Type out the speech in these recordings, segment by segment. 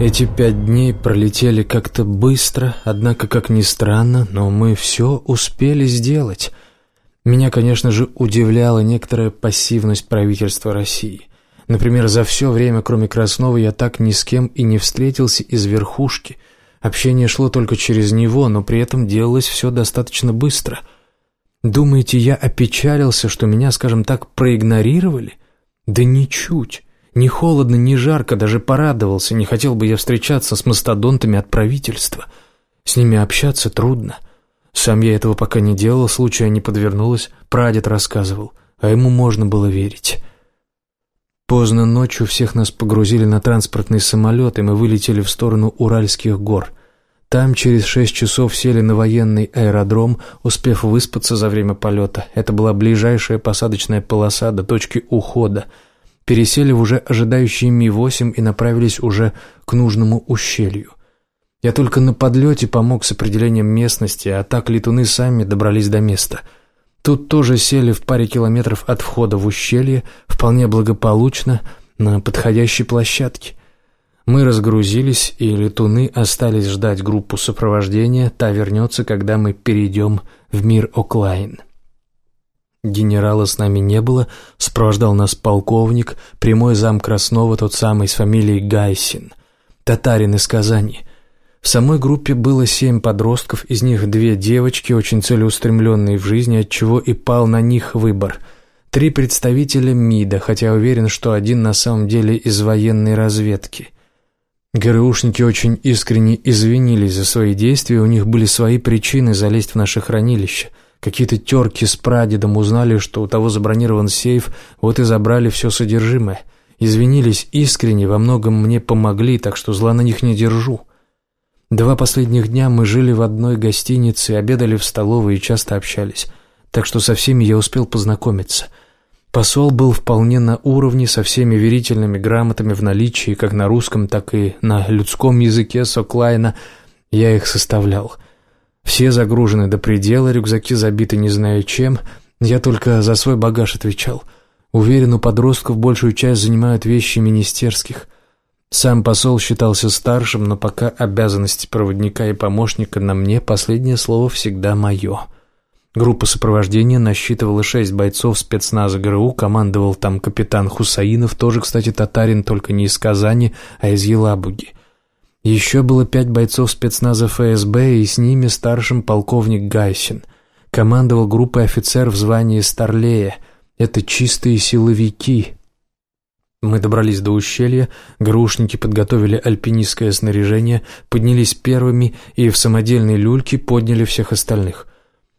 Эти пять дней пролетели как-то быстро, однако, как ни странно, но мы все успели сделать. Меня, конечно же, удивляла некоторая пассивность правительства России. Например, за все время, кроме Краснова, я так ни с кем и не встретился из верхушки. Общение шло только через него, но при этом делалось все достаточно быстро. Думаете, я опечалился, что меня, скажем так, проигнорировали? Да ничуть. Ни холодно, ни жарко, даже порадовался. Не хотел бы я встречаться с мастодонтами от правительства. С ними общаться трудно. Сам я этого пока не делал, случая не подвернулось, прадед рассказывал, а ему можно было верить. Поздно ночью всех нас погрузили на транспортный самолет, и мы вылетели в сторону Уральских гор. Там через шесть часов сели на военный аэродром, успев выспаться за время полета. Это была ближайшая посадочная полоса до точки ухода — пересели в уже ожидающий Ми-8 и направились уже к нужному ущелью. Я только на подлете помог с определением местности, а так летуны сами добрались до места. Тут тоже сели в паре километров от входа в ущелье, вполне благополучно, на подходящей площадке. Мы разгрузились, и летуны остались ждать группу сопровождения, та вернется, когда мы перейдем в мир Оклайн. Генерала с нами не было, сопровождал нас полковник, прямой зам Краснова, тот самый с фамилией Гайсин, татарин из Казани. В самой группе было семь подростков, из них две девочки, очень целеустремленные в жизни, отчего и пал на них выбор. Три представителя МИДа, хотя уверен, что один на самом деле из военной разведки. ГРУшники очень искренне извинились за свои действия, у них были свои причины залезть в наше хранилище – Какие-то терки с прадедом узнали, что у того забронирован сейф, вот и забрали все содержимое. Извинились искренне, во многом мне помогли, так что зла на них не держу. Два последних дня мы жили в одной гостинице, обедали в столовой и часто общались, так что со всеми я успел познакомиться. Посол был вполне на уровне, со всеми верительными грамотами в наличии, как на русском, так и на людском языке Соклайна. Я их составлял — все загружены до предела, рюкзаки забиты не знаю чем. Я только за свой багаж отвечал. Уверен, у подростков большую часть занимают вещи министерских. Сам посол считался старшим, но пока обязанности проводника и помощника на мне, последнее слово всегда мое. Группа сопровождения насчитывала шесть бойцов спецназа ГРУ, командовал там капитан Хусаинов, тоже, кстати, татарин, только не из Казани, а из Елабуги. Еще было пять бойцов спецназа ФСБ, и с ними старшим полковник Гайсин. Командовал группой офицер в звании Старлея. Это чистые силовики. Мы добрались до ущелья, грушники подготовили альпинистское снаряжение, поднялись первыми и в самодельной люльке подняли всех остальных.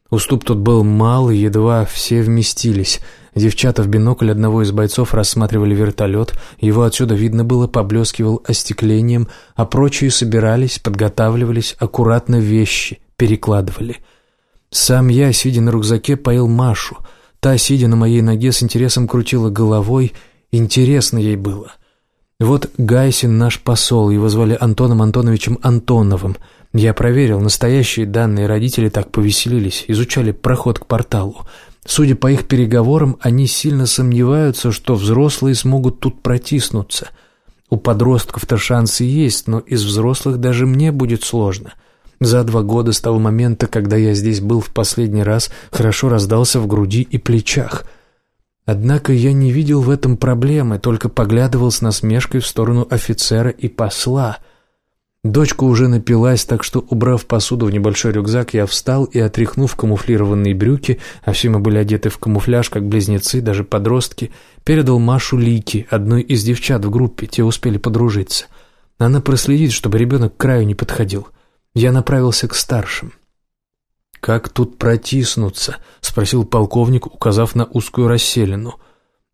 Уступ тут был мал, едва все вместились — Девчата в бинокль одного из бойцов рассматривали вертолет, его отсюда видно было, поблескивал остеклением, а прочие собирались, подготавливались, аккуратно вещи перекладывали. Сам я, сидя на рюкзаке, поил Машу. Та, сидя на моей ноге, с интересом крутила головой, интересно ей было. Вот Гайсин наш посол, его звали Антоном Антоновичем Антоновым. Я проверил, настоящие данные родители так повеселились, изучали проход к порталу. Судя по их переговорам, они сильно сомневаются, что взрослые смогут тут протиснуться. У подростков-то шансы есть, но из взрослых даже мне будет сложно. За два года с того момента, когда я здесь был в последний раз, хорошо раздался в груди и плечах. Однако я не видел в этом проблемы, только поглядывал с насмешкой в сторону офицера и посла — Дочка уже напилась, так что, убрав посуду в небольшой рюкзак, я встал и, отряхнув камуфлированные брюки, а все мы были одеты в камуфляж, как близнецы, даже подростки, передал Машу Лики, одной из девчат в группе, те успели подружиться. Она проследит, чтобы ребенок к краю не подходил. Я направился к старшим. «Как тут протиснуться?» — спросил полковник, указав на узкую расселину —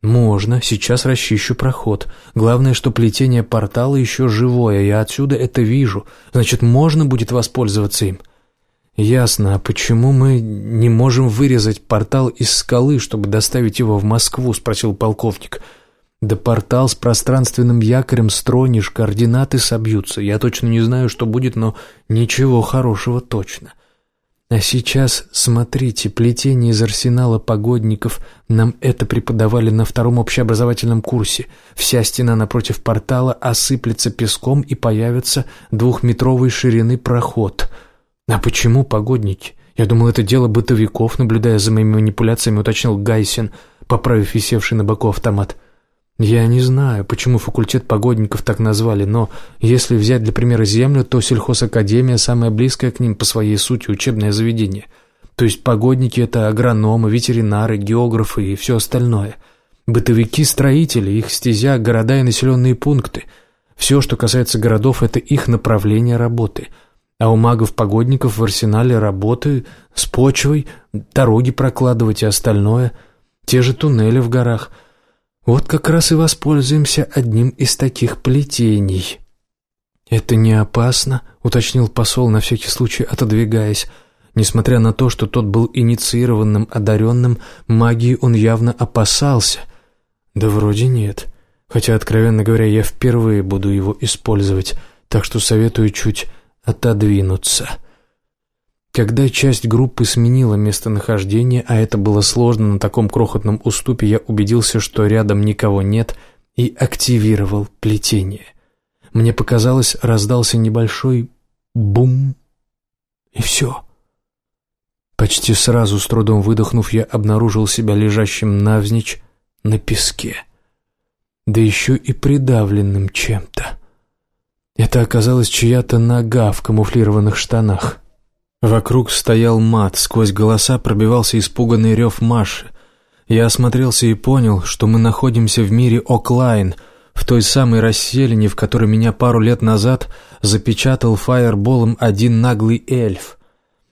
«Можно, сейчас расчищу проход. Главное, что плетение портала еще живое, я отсюда это вижу. Значит, можно будет воспользоваться им». «Ясно. А почему мы не можем вырезать портал из скалы, чтобы доставить его в Москву?» — спросил полковник. «Да портал с пространственным якорем стронешь, координаты собьются. Я точно не знаю, что будет, но ничего хорошего точно». А сейчас, смотрите, плетение из арсенала погодников, нам это преподавали на втором общеобразовательном курсе. Вся стена напротив портала осыплется песком и появится двухметровой ширины проход. А почему погодники? Я думал, это дело бытовиков, наблюдая за моими манипуляциями, уточнил Гайсин, поправив висевший на боку автомат. Я не знаю, почему факультет погодников так назвали, но если взять для примера Землю, то сельхозакадемия самое близкое к ним по своей сути учебное заведение. То есть погодники – это агрономы, ветеринары, географы и все остальное. Бытовики – строители, их стезя – города и населенные пункты. Все, что касается городов – это их направление работы. А у магов-погодников в арсенале работы с почвой, дороги прокладывать и остальное. Те же туннели в горах – вот как раз и воспользуемся одним из таких плетений». «Это не опасно», — уточнил посол, на всякий случай отодвигаясь. Несмотря на то, что тот был инициированным, одаренным, магии он явно опасался. «Да вроде нет. Хотя, откровенно говоря, я впервые буду его использовать, так что советую чуть отодвинуться». Когда часть группы сменила местонахождение, а это было сложно на таком крохотном уступе, я убедился, что рядом никого нет, и активировал плетение. Мне показалось, раздался небольшой бум, и все. Почти сразу, с трудом выдохнув, я обнаружил себя лежащим навзничь на песке. Да еще и придавленным чем-то. Это оказалась чья-то нога в камуфлированных штанах. Вокруг стоял мат, сквозь голоса пробивался испуганный рев Маши. Я осмотрелся и понял, что мы находимся в мире Оклайн, в той самой расселине, в которой меня пару лет назад запечатал фаерболом один наглый эльф.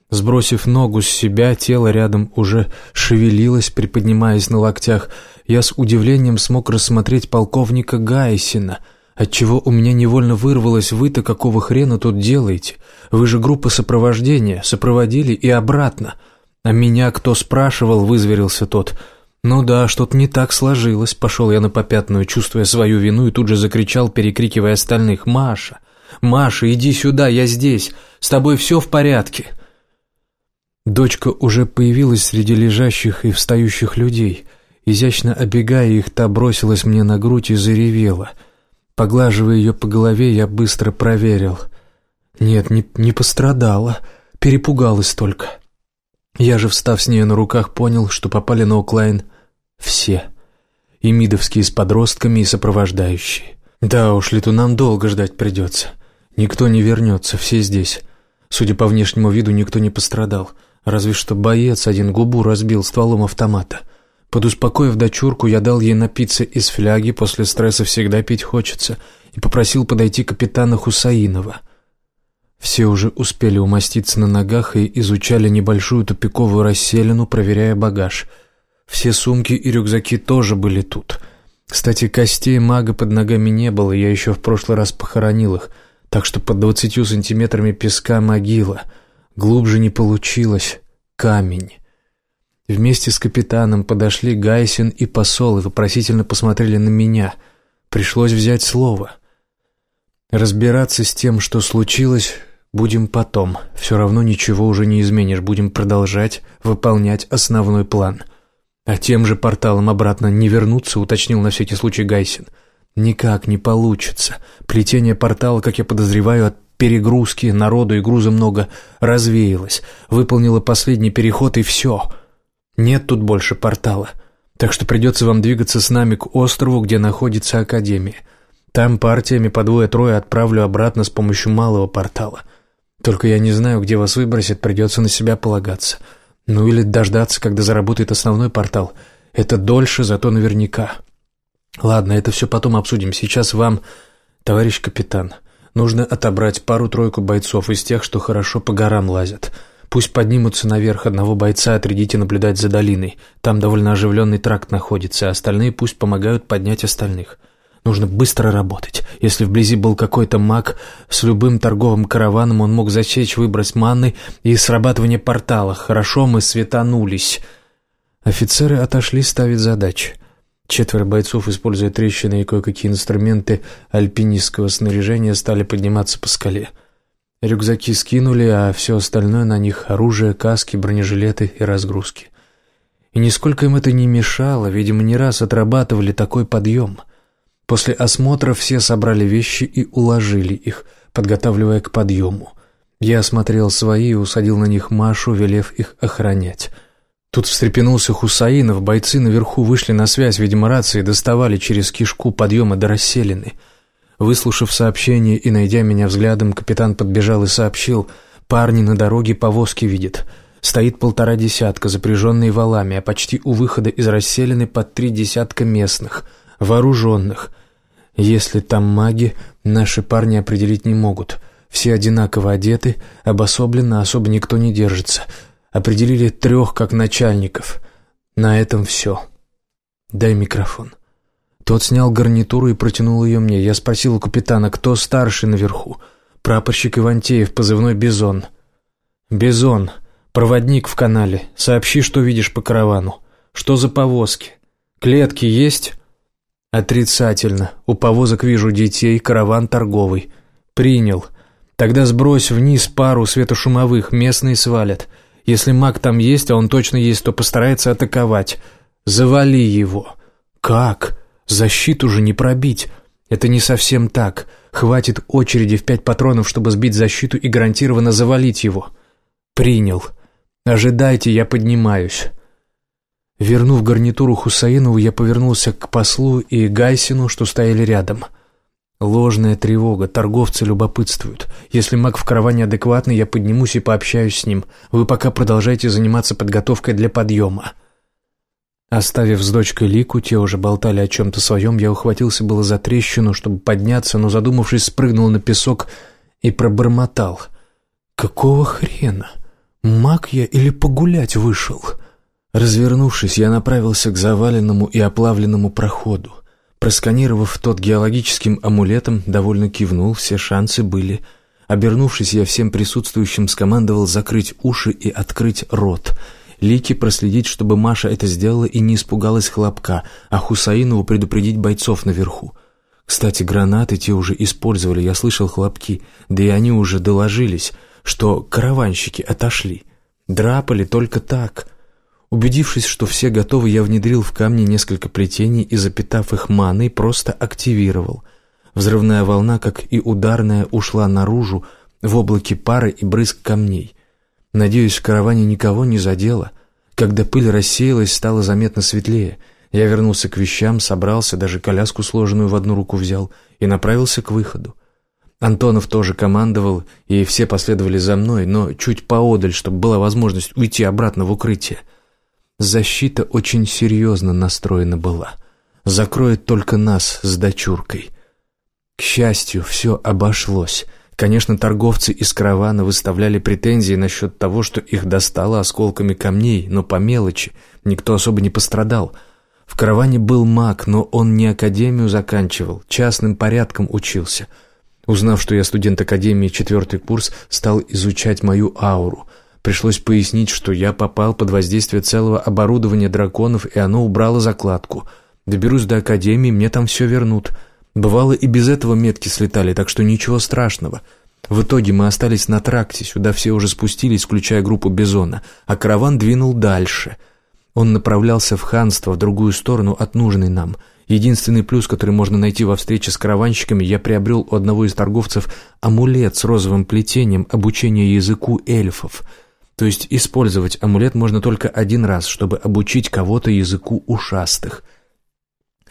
Сбросив ногу с себя, тело рядом уже шевелилось, приподнимаясь на локтях. Я с удивлением смог рассмотреть полковника Гайсина — отчего у меня невольно вырвалось «Вы-то какого хрена тут делаете? Вы же группа сопровождения, сопроводили и обратно». «А меня кто спрашивал?» — вызверился тот. «Ну да, что-то не так сложилось», — пошел я на попятную, чувствуя свою вину, и тут же закричал, перекрикивая остальных. «Маша! Маша, иди сюда, я здесь! С тобой все в порядке!» Дочка уже появилась среди лежащих и встающих людей. Изящно обегая их, та бросилась мне на грудь и заревела — Поглаживая ее по голове, я быстро проверил. Нет, не, не пострадала, перепугалась только. Я же, встав с ней на руках, понял, что попали на Оклайн все. И мидовские с подростками, и сопровождающие. Да уж, летунам долго ждать придется. Никто не вернется, все здесь. Судя по внешнему виду, никто не пострадал. Разве что боец один губу разбил стволом автомата — Подуспокоив дочурку, я дал ей напиться из фляги, после стресса всегда пить хочется, и попросил подойти капитана Хусаинова. Все уже успели умоститься на ногах и изучали небольшую тупиковую расселину, проверяя багаж. Все сумки и рюкзаки тоже были тут. Кстати, костей мага под ногами не было, я еще в прошлый раз похоронил их, так что под двадцатью сантиметрами песка могила. Глубже не получилось. Камень. Вместе с капитаном подошли Гайсин и посол и вопросительно посмотрели на меня. Пришлось взять слово. Разбираться с тем, что случилось, будем потом. Все равно ничего уже не изменишь, будем продолжать выполнять основной план. А тем же порталом обратно не вернуться, уточнил на всякий случай Гайсин. Никак не получится. Плетение портала, как я подозреваю, от перегрузки, народу и груза много развеялось. Выполнила последний переход и все — нет тут больше портала, так что придется вам двигаться с нами к острову, где находится Академия. Там партиями по двое-трое отправлю обратно с помощью малого портала. Только я не знаю, где вас выбросят, придется на себя полагаться. Ну или дождаться, когда заработает основной портал. Это дольше, зато наверняка. Ладно, это все потом обсудим. Сейчас вам, товарищ капитан, нужно отобрать пару-тройку бойцов из тех, что хорошо по горам лазят». Пусть поднимутся наверх, одного бойца отрядите наблюдать за долиной. Там довольно оживленный тракт находится, а остальные пусть помогают поднять остальных. Нужно быстро работать. Если вблизи был какой-то маг, с любым торговым караваном он мог засечь выброс манны и срабатывание портала. Хорошо мы светанулись. Офицеры отошли ставить задачи. Четверо бойцов, используя трещины и кое-какие инструменты альпинистского снаряжения, стали подниматься по скале. Рюкзаки скинули, а все остальное на них — оружие, каски, бронежилеты и разгрузки. И нисколько им это не мешало, видимо, не раз отрабатывали такой подъем. После осмотра все собрали вещи и уложили их, подготавливая к подъему. Я осмотрел свои и усадил на них Машу, велев их охранять. Тут встрепенулся Хусаинов, бойцы наверху вышли на связь, видимо, рации доставали через кишку подъема до расселены. Выслушав сообщение и найдя меня взглядом, капитан подбежал и сообщил, «Парни на дороге повозки видят». Стоит полтора десятка, запряженные валами, а почти у выхода из расселены под три десятка местных, вооруженных. Если там маги, наши парни определить не могут. Все одинаково одеты, обособленно особо никто не держится. Определили трех как начальников. На этом все. Дай микрофон. Тот снял гарнитуру и протянул ее мне. Я спросил у капитана, кто старший наверху. Прапорщик Ивантеев, позывной «Бизон». «Бизон», «Проводник в канале. Сообщи, что видишь по каравану. Что за повозки? Клетки есть?» «Отрицательно. У повозок вижу детей, караван торговый. Принял. Тогда сбрось вниз пару светошумовых, местные свалят. Если маг там есть, а он точно есть, то постарается атаковать. Завали его». «Как? Защиту же не пробить. Это не совсем так. Хватит очереди в пять патронов, чтобы сбить защиту и гарантированно завалить его». «Принял». «Ожидайте, я поднимаюсь». Вернув гарнитуру Хусаинову, я повернулся к послу и Гайсину, что стояли рядом. Ложная тревога, торговцы любопытствуют. Если маг в караване адекватный, я поднимусь и пообщаюсь с ним. Вы пока продолжайте заниматься подготовкой для подъема. Оставив с дочкой Лику, те уже болтали о чем-то своем, я ухватился было за трещину, чтобы подняться, но, задумавшись, спрыгнул на песок и пробормотал. «Какого хрена?» Маг я или погулять вышел? Развернувшись, я направился к заваленному и оплавленному проходу. Просканировав тот геологическим амулетом, довольно кивнул, все шансы были. Обернувшись, я всем присутствующим скомандовал закрыть уши и открыть рот. Лики проследить, чтобы Маша это сделала и не испугалась хлопка, а Хусаинову предупредить бойцов наверху. Кстати, гранаты те уже использовали, я слышал хлопки, да и они уже доложились — что караванщики отошли. Драпали только так. Убедившись, что все готовы, я внедрил в камни несколько плетений и, запитав их маной, просто активировал. Взрывная волна, как и ударная, ушла наружу в облаке пары и брызг камней. Надеюсь, в караване никого не задело. Когда пыль рассеялась, стало заметно светлее. Я вернулся к вещам, собрался, даже коляску сложенную в одну руку взял и направился к выходу. Антонов тоже командовал, и все последовали за мной, но чуть поодаль, чтобы была возможность уйти обратно в укрытие. Защита очень серьезно настроена была. Закроет только нас с дочуркой. К счастью, все обошлось. Конечно, торговцы из каравана выставляли претензии насчет того, что их достало осколками камней, но по мелочи, никто особо не пострадал. В караване был маг, но он не академию заканчивал, частным порядком учился — Узнав, что я студент Академии четвертый курс, стал изучать мою ауру. Пришлось пояснить, что я попал под воздействие целого оборудования драконов, и оно убрало закладку. Доберусь до Академии, мне там все вернут. Бывало, и без этого метки слетали, так что ничего страшного. В итоге мы остались на тракте, сюда все уже спустились, включая группу Бизона, а караван двинул дальше. Он направлялся в ханство, в другую сторону от нужной нам — Единственный плюс, который можно найти во встрече с караванщиками, я приобрел у одного из торговцев амулет с розовым плетением обучения языку эльфов. То есть использовать амулет можно только один раз, чтобы обучить кого-то языку ушастых.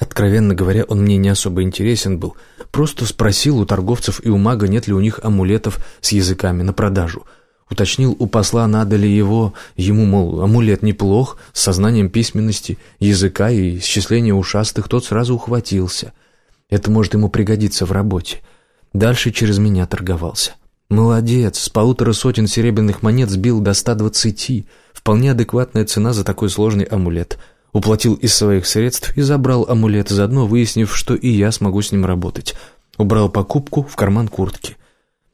Откровенно говоря, он мне не особо интересен был. Просто спросил у торговцев и у мага, нет ли у них амулетов с языками на продажу – Уточнил у посла, надо ли его, ему, мол, амулет неплох, с сознанием письменности, языка и исчисления ушастых, тот сразу ухватился. Это может ему пригодиться в работе. Дальше через меня торговался. Молодец, с полутора сотен серебряных монет сбил до ста двадцати. Вполне адекватная цена за такой сложный амулет. Уплатил из своих средств и забрал амулет, заодно выяснив, что и я смогу с ним работать. Убрал покупку в карман куртки.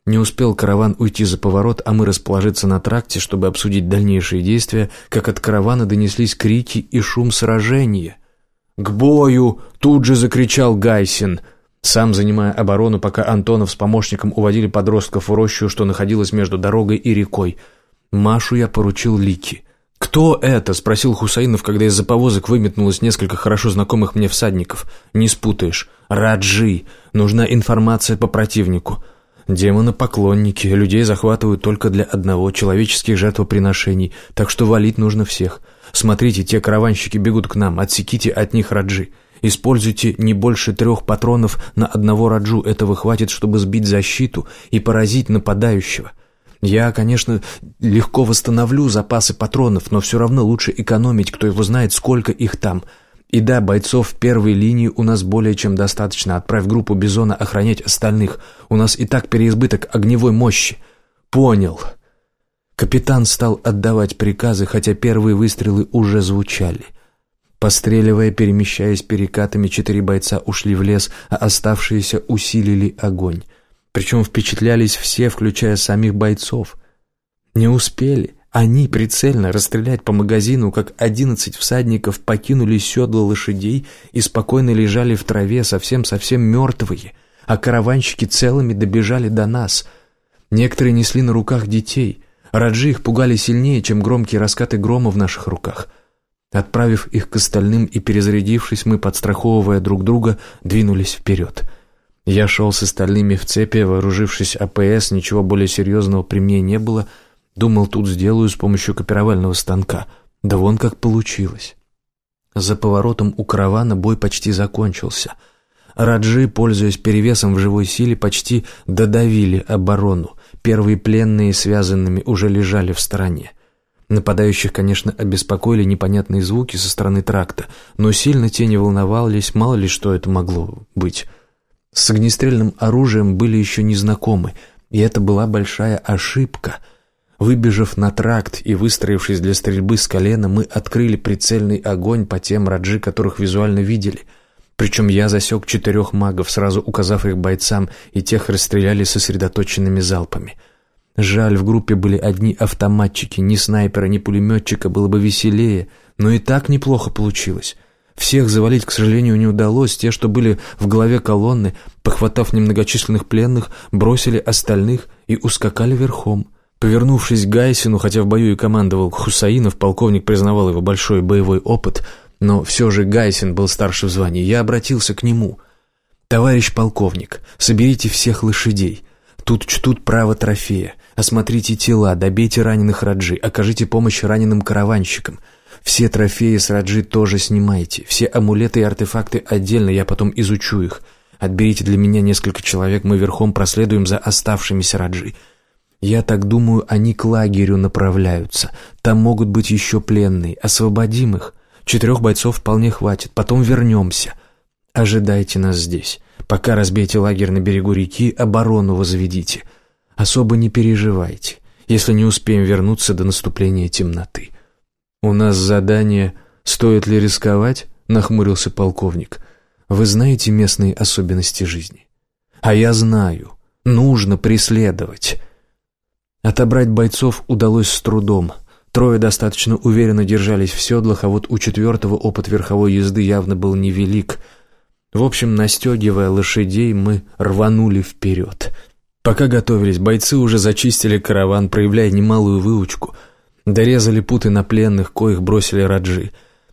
Не успел караван уйти за поворот, а мы расположиться на тракте, чтобы обсудить дальнейшие действия, как от каравана донеслись крики и шум сражения. «К бою!» — тут же закричал Гайсин. Сам занимая оборону, пока Антонов с помощником уводили подростков в рощу, что находилась между дорогой и рекой. Машу я поручил Лики. «Кто это?» – спросил Хусаинов, когда из-за повозок выметнулось несколько хорошо знакомых мне всадников. «Не спутаешь. Раджи. Нужна информация по противнику». Демоны-поклонники, людей захватывают только для одного, человеческих жертвоприношений, так что валить нужно всех. Смотрите, те караванщики бегут к нам, отсеките от них раджи. Используйте не больше трех патронов на одного раджу, этого хватит, чтобы сбить защиту и поразить нападающего. Я, конечно, легко восстановлю запасы патронов, но все равно лучше экономить, кто его знает, сколько их там. И да, бойцов в первой линии у нас более чем достаточно. Отправь группу Бизона охранять остальных. У нас и так переизбыток огневой мощи. Понял. Капитан стал отдавать приказы, хотя первые выстрелы уже звучали. Постреливая, перемещаясь перекатами, четыре бойца ушли в лес, а оставшиеся усилили огонь. Причем впечатлялись все, включая самих бойцов. Не успели. Они прицельно расстрелять по магазину, как одиннадцать всадников покинули седла лошадей и спокойно лежали в траве, совсем-совсем мертвые, а караванщики целыми добежали до нас. Некоторые несли на руках детей. Раджи их пугали сильнее, чем громкие раскаты грома в наших руках. Отправив их к остальным и перезарядившись, мы, подстраховывая друг друга, двинулись вперед. Я шел с остальными в цепи, вооружившись АПС, ничего более серьезного при мне не было — Думал, тут сделаю с помощью копировального станка. Да вон как получилось. За поворотом у каравана бой почти закончился. Раджи, пользуясь перевесом в живой силе, почти додавили оборону. Первые пленные, связанными, уже лежали в стороне. Нападающих, конечно, обеспокоили непонятные звуки со стороны тракта, но сильно те не волновались, мало ли что это могло быть. С огнестрельным оружием были еще незнакомы, и это была большая ошибка — Выбежав на тракт и выстроившись для стрельбы с колена, мы открыли прицельный огонь по тем раджи, которых визуально видели. Причем я засек четырех магов, сразу указав их бойцам, и тех расстреляли сосредоточенными залпами. Жаль, в группе были одни автоматчики, ни снайпера, ни пулеметчика, было бы веселее, но и так неплохо получилось. Всех завалить, к сожалению, не удалось. Те, что были в голове колонны, похватав немногочисленных пленных, бросили остальных и ускакали верхом. Повернувшись к Гайсину, хотя в бою и командовал Хусаинов, полковник признавал его большой боевой опыт, но все же Гайсин был старше в звании, я обратился к нему. «Товарищ полковник, соберите всех лошадей. Тут чтут право трофея. Осмотрите тела, добейте раненых Раджи, окажите помощь раненым караванщикам. Все трофеи с Раджи тоже снимайте. Все амулеты и артефакты отдельно, я потом изучу их. Отберите для меня несколько человек, мы верхом проследуем за оставшимися Раджи». Я так думаю, они к лагерю направляются. Там могут быть еще пленные. Освободим их. Четырех бойцов вполне хватит. Потом вернемся. Ожидайте нас здесь. Пока разбейте лагерь на берегу реки, оборону возведите. Особо не переживайте, если не успеем вернуться до наступления темноты. У нас задание «Стоит ли рисковать?» — нахмурился полковник. «Вы знаете местные особенности жизни?» «А я знаю. Нужно преследовать». Отобрать бойцов удалось с трудом. Трое достаточно уверенно держались в седлах, а вот у четвертого опыт верховой езды явно был невелик. В общем, настегивая лошадей, мы рванули вперед. Пока готовились, бойцы уже зачистили караван, проявляя немалую выучку. Дорезали путы на пленных, коих бросили раджи.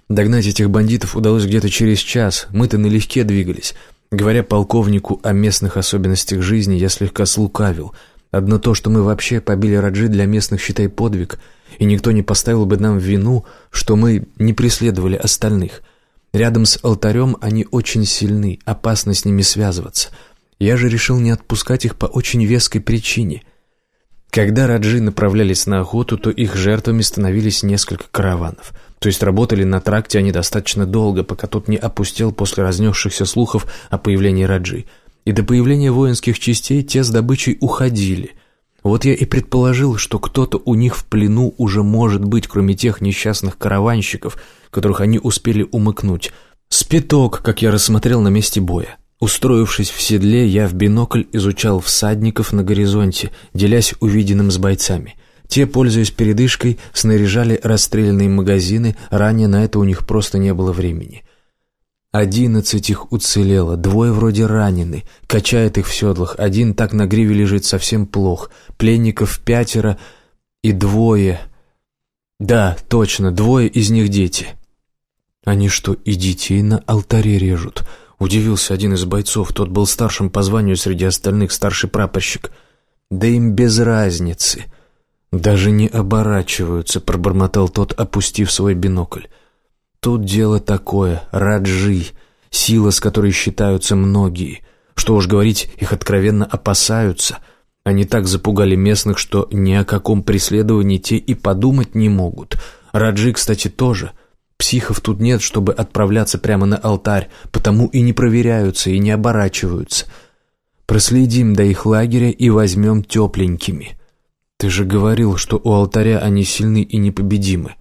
Догнать этих бандитов удалось где-то через час, мы-то налегке двигались. Говоря полковнику о местных особенностях жизни, я слегка слукавил — Одно то, что мы вообще побили Раджи для местных, считай, подвиг, и никто не поставил бы нам вину, что мы не преследовали остальных. Рядом с алтарем они очень сильны, опасно с ними связываться. Я же решил не отпускать их по очень веской причине. Когда Раджи направлялись на охоту, то их жертвами становились несколько караванов. То есть работали на тракте они достаточно долго, пока тот не опустел после разнесшихся слухов о появлении Раджи – и до появления воинских частей те с добычей уходили. Вот я и предположил, что кто-то у них в плену уже может быть, кроме тех несчастных караванщиков, которых они успели умыкнуть. Спиток, как я рассмотрел на месте боя. Устроившись в седле, я в бинокль изучал всадников на горизонте, делясь увиденным с бойцами. Те, пользуясь передышкой, снаряжали расстрелянные магазины, ранее на это у них просто не было времени. Одиннадцать их уцелело, двое вроде ранены, качает их в седлах, один так на гриве лежит совсем плох, пленников пятеро и двое... Да, точно, двое из них дети. Они что, и детей на алтаре режут? Удивился один из бойцов, тот был старшим по званию среди остальных, старший прапорщик. Да им без разницы. Даже не оборачиваются, пробормотал тот, опустив свой бинокль. Тут дело такое, раджи, сила, с которой считаются многие. Что уж говорить, их откровенно опасаются. Они так запугали местных, что ни о каком преследовании те и подумать не могут. Раджи, кстати, тоже. Психов тут нет, чтобы отправляться прямо на алтарь, потому и не проверяются, и не оборачиваются. Проследим до их лагеря и возьмем тепленькими. Ты же говорил, что у алтаря они сильны и непобедимы.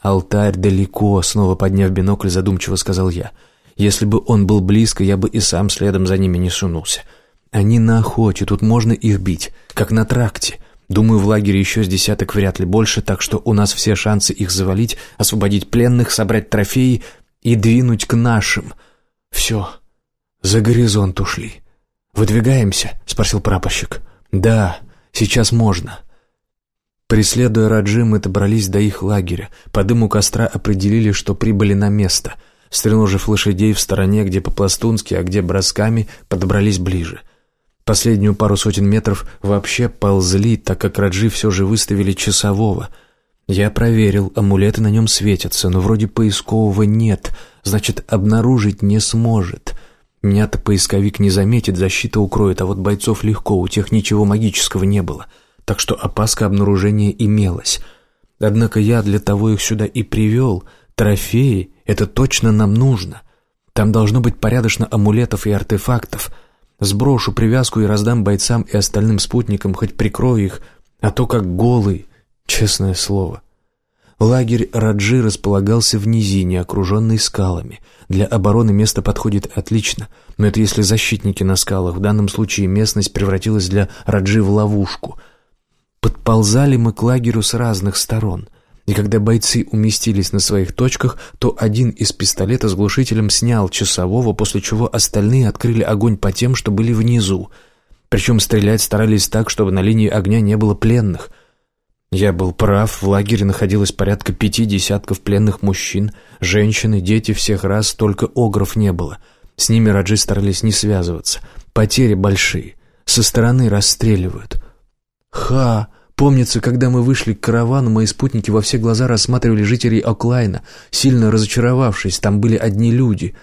«Алтарь далеко», — снова подняв бинокль, задумчиво сказал я. «Если бы он был близко, я бы и сам следом за ними не сунулся. Они на охоте, тут можно их бить, как на тракте. Думаю, в лагере еще с десяток вряд ли больше, так что у нас все шансы их завалить, освободить пленных, собрать трофеи и двинуть к нашим. Все, за горизонт ушли. «Выдвигаемся?» — спросил прапорщик. «Да, сейчас можно». Преследуя Раджи, мы добрались до их лагеря. По дыму костра определили, что прибыли на место. Стреножив лошадей в стороне, где по-пластунски, а где бросками, подобрались ближе. Последнюю пару сотен метров вообще ползли, так как Раджи все же выставили часового. Я проверил, амулеты на нем светятся, но вроде поискового нет, значит, обнаружить не сможет. Меня-то поисковик не заметит, защита укроет, а вот бойцов легко, у тех ничего магического не было — так что опаска обнаружения имелась. Однако я для того их сюда и привел. Трофеи — это точно нам нужно. Там должно быть порядочно амулетов и артефактов. Сброшу привязку и раздам бойцам и остальным спутникам, хоть прикрою их, а то как голый, честное слово. Лагерь Раджи располагался в низине, окруженный скалами. Для обороны место подходит отлично, но это если защитники на скалах. В данном случае местность превратилась для Раджи в ловушку — Подползали мы к лагерю с разных сторон, и когда бойцы уместились на своих точках, то один из пистолета с глушителем снял часового, после чего остальные открыли огонь по тем, что были внизу. Причем стрелять старались так, чтобы на линии огня не было пленных. Я был прав, в лагере находилось порядка пяти десятков пленных мужчин, женщины, дети всех раз, только огров не было. С ними раджи старались не связываться. Потери большие, со стороны расстреливают. «Ха!» Помнится, когда мы вышли к каравану, мои спутники во все глаза рассматривали жителей Оклайна, сильно разочаровавшись, там были одни люди.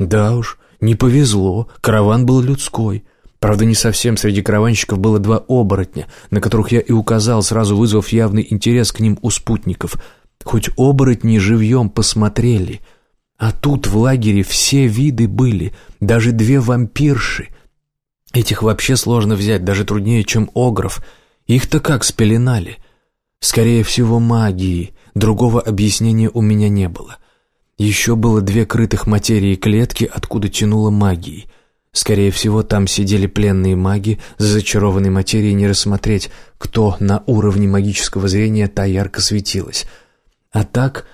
Да уж, не повезло, караван был людской. Правда, не совсем среди караванщиков было два оборотня, на которых я и указал, сразу вызвав явный интерес к ним у спутников. Хоть оборотни живьем посмотрели. А тут в лагере все виды были, даже две вампирши. Этих вообще сложно взять, даже труднее, чем огров — их-то как спеленали? Скорее всего, магии. Другого объяснения у меня не было. Еще было две крытых материи клетки, откуда тянуло магией. Скорее всего, там сидели пленные маги, за зачарованной материей не рассмотреть, кто на уровне магического зрения та ярко светилась. А так,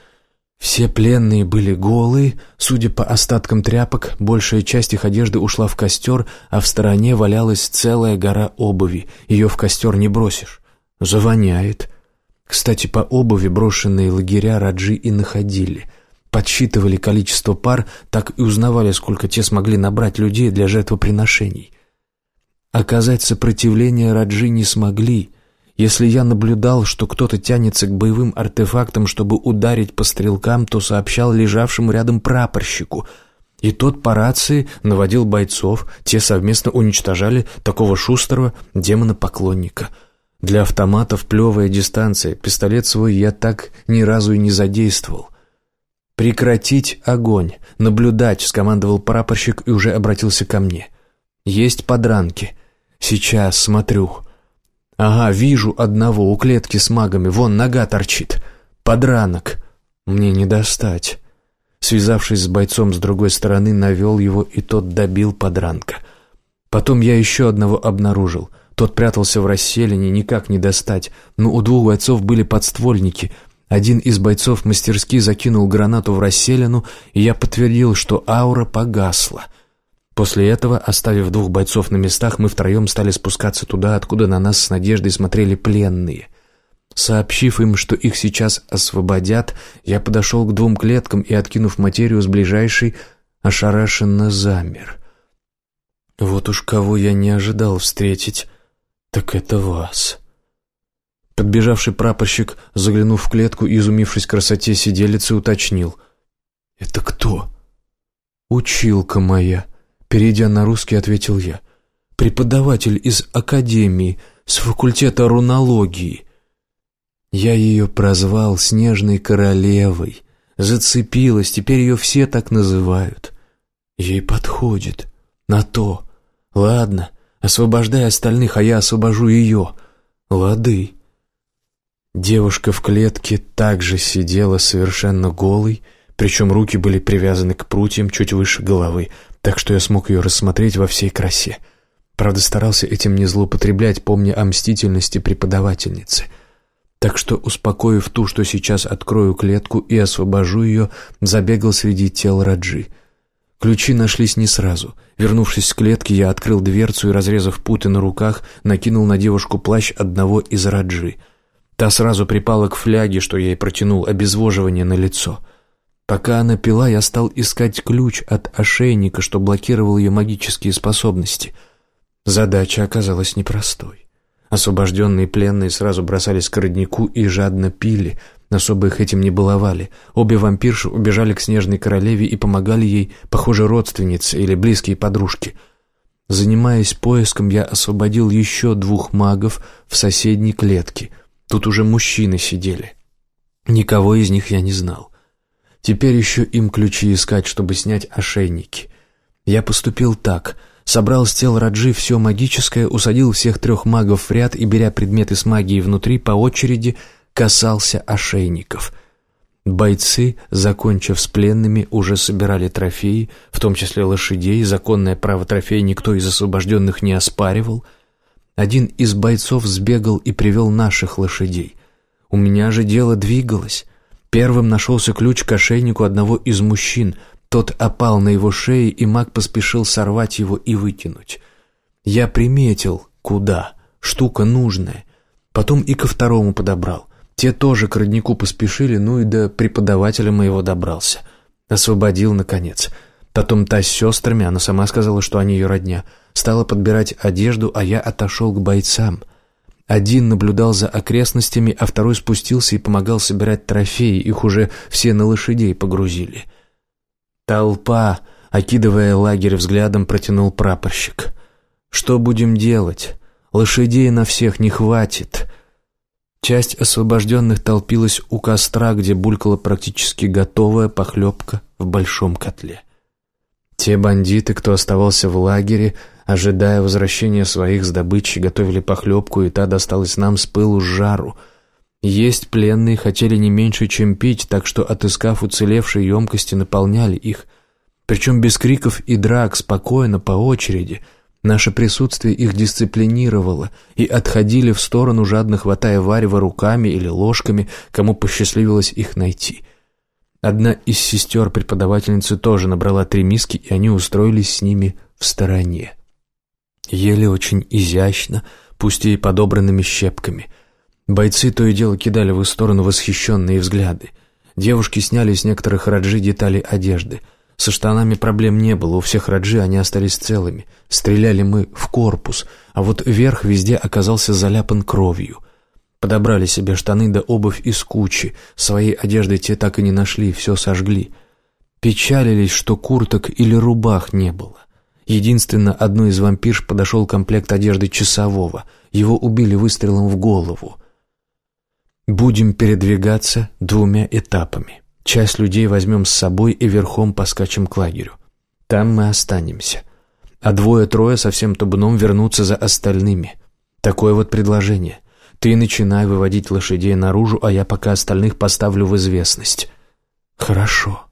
все пленные были голые, судя по остаткам тряпок, большая часть их одежды ушла в костер, а в стороне валялась целая гора обуви, ее в костер не бросишь. Завоняет. Кстати, по обуви брошенные лагеря Раджи и находили. Подсчитывали количество пар, так и узнавали, сколько те смогли набрать людей для жертвоприношений. Оказать сопротивление Раджи не смогли — если я наблюдал, что кто-то тянется к боевым артефактам, чтобы ударить по стрелкам, то сообщал лежавшему рядом прапорщику. И тот по рации наводил бойцов, те совместно уничтожали такого шустрого демона-поклонника. Для автоматов плевая дистанция, пистолет свой я так ни разу и не задействовал. «Прекратить огонь! Наблюдать!» — скомандовал прапорщик и уже обратился ко мне. «Есть подранки. Сейчас смотрю». «Ага, вижу одного у клетки с магами, вон нога торчит. Подранок. Мне не достать». Связавшись с бойцом с другой стороны, навел его, и тот добил подранка. Потом я еще одного обнаружил. Тот прятался в расселине, никак не достать, но у двух бойцов были подствольники. Один из бойцов мастерски закинул гранату в расселину, и я подтвердил, что аура погасла. После этого, оставив двух бойцов на местах, мы втроем стали спускаться туда, откуда на нас с надеждой смотрели пленные. Сообщив им, что их сейчас освободят, я подошел к двум клеткам и, откинув материю с ближайшей, ошарашенно замер. Вот уж кого я не ожидал встретить, так это вас. Подбежавший прапорщик, заглянув в клетку и изумившись красоте сиделицы, уточнил. «Это кто?» «Училка моя», — перейдя на русский, ответил я. «Преподаватель из академии, с факультета рунологии». Я ее прозвал Снежной Королевой. Зацепилась, теперь ее все так называют. Ей подходит. На то. Ладно, освобождай остальных, а я освобожу ее. Лады. Девушка в клетке также сидела совершенно голой, причем руки были привязаны к прутьям чуть выше головы, так что я смог ее рассмотреть во всей красе. Правда, старался этим не злоупотреблять, помня о мстительности преподавательницы. Так что, успокоив ту, что сейчас открою клетку и освобожу ее, забегал среди тел Раджи. Ключи нашлись не сразу. Вернувшись к клетке, я открыл дверцу и, разрезав путы на руках, накинул на девушку плащ одного из Раджи — Та сразу припала к фляге, что я ей протянул, обезвоживание на лицо. Пока она пила, я стал искать ключ от ошейника, что блокировал ее магические способности. Задача оказалась непростой. Освобожденные пленные сразу бросались к роднику и жадно пили, особо их этим не баловали. Обе вампирши убежали к снежной королеве и помогали ей, похоже, родственницы или близкие подружки. Занимаясь поиском, я освободил еще двух магов в соседней клетке — Тут уже мужчины сидели. Никого из них я не знал. Теперь еще им ключи искать, чтобы снять ошейники. Я поступил так. Собрал с тел Раджи все магическое, усадил всех трех магов в ряд и, беря предметы с магией внутри, по очереди касался ошейников. Бойцы, закончив с пленными, уже собирали трофеи, в том числе лошадей, законное право трофея никто из освобожденных не оспаривал — один из бойцов сбегал и привел наших лошадей. У меня же дело двигалось. Первым нашелся ключ к ошейнику одного из мужчин. Тот опал на его шее, и маг поспешил сорвать его и вытянуть. Я приметил, куда. Штука нужная. Потом и ко второму подобрал. Те тоже к роднику поспешили, ну и до преподавателя моего добрался. Освободил, наконец. Потом та с сестрами, она сама сказала, что они ее родня — стала подбирать одежду, а я отошел к бойцам. Один наблюдал за окрестностями, а второй спустился и помогал собирать трофеи, их уже все на лошадей погрузили. Толпа, окидывая лагерь взглядом, протянул прапорщик. «Что будем делать? Лошадей на всех не хватит». Часть освобожденных толпилась у костра, где булькала практически готовая похлебка в большом котле. Те бандиты, кто оставался в лагере, ожидая возвращения своих с добычей, готовили похлебку, и та досталась нам с пылу с жару. Есть пленные хотели не меньше, чем пить, так что, отыскав уцелевшие емкости, наполняли их. Причем без криков и драк, спокойно, по очереди. Наше присутствие их дисциплинировало, и отходили в сторону, жадно хватая варево руками или ложками, кому посчастливилось их найти — Одна из сестер преподавательницы тоже набрала три миски, и они устроились с ними в стороне. Ели очень изящно, пусть и подобранными щепками. Бойцы то и дело кидали в их сторону восхищенные взгляды. Девушки сняли с некоторых раджи детали одежды. Со штанами проблем не было, у всех раджи они остались целыми. Стреляли мы в корпус, а вот верх везде оказался заляпан кровью — Подобрали себе штаны да обувь из кучи. Своей одежды те так и не нашли, все сожгли. Печалились, что курток или рубах не было. Единственно, одной из вампирш подошел комплект одежды часового. Его убили выстрелом в голову. Будем передвигаться двумя этапами. Часть людей возьмем с собой и верхом поскачем к лагерю. Там мы останемся. А двое-трое совсем табуном вернутся за остальными. Такое вот предложение. Ты начинай выводить лошадей наружу, а я пока остальных поставлю в известность. Хорошо.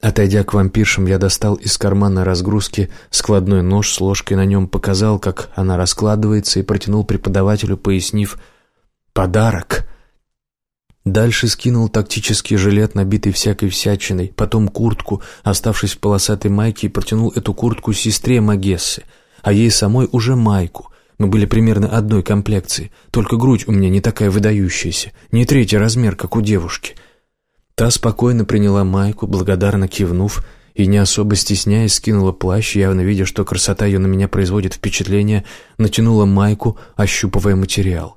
Отойдя к вампиршам, я достал из кармана разгрузки складной нож с ложкой на нем, показал, как она раскладывается, и протянул преподавателю, пояснив «Подарок». Дальше скинул тактический жилет, набитый всякой всячиной, потом куртку, оставшись в полосатой майке, и протянул эту куртку сестре Магессы, а ей самой уже майку. Мы были примерно одной комплекции, только грудь у меня не такая выдающаяся, не третий размер, как у девушки. Та спокойно приняла майку, благодарно кивнув, и, не особо стесняясь, скинула плащ, явно видя, что красота ее на меня производит впечатление, натянула майку, ощупывая материал.